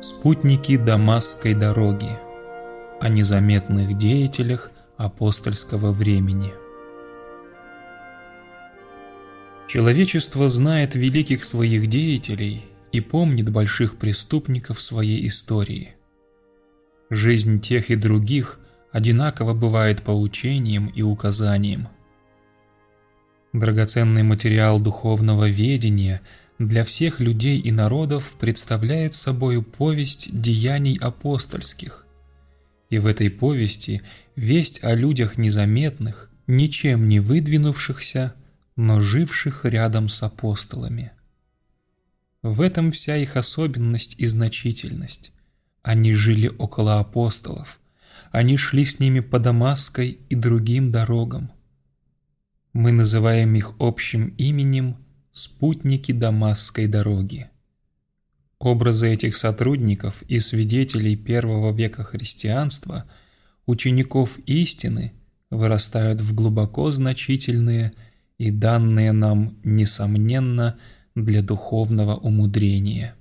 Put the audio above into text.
Спутники Дамасской дороги. О незаметных деятелях апостольского времени. Человечество знает великих своих деятелей и помнит больших преступников своей истории. Жизнь тех и других одинаково бывает поучением и указанием. Драгоценный материал духовного ведения – для всех людей и народов представляет собою повесть деяний апостольских. И в этой повести весть о людях незаметных, ничем не выдвинувшихся, но живших рядом с апостолами. В этом вся их особенность и значительность. Они жили около апостолов, они шли с ними по Дамасской и другим дорогам. Мы называем их общим именем спутники Дамасской дороги. Образы этих сотрудников и свидетелей первого века христианства, учеников истины, вырастают в глубоко значительные и данные нам, несомненно, для духовного умудрения.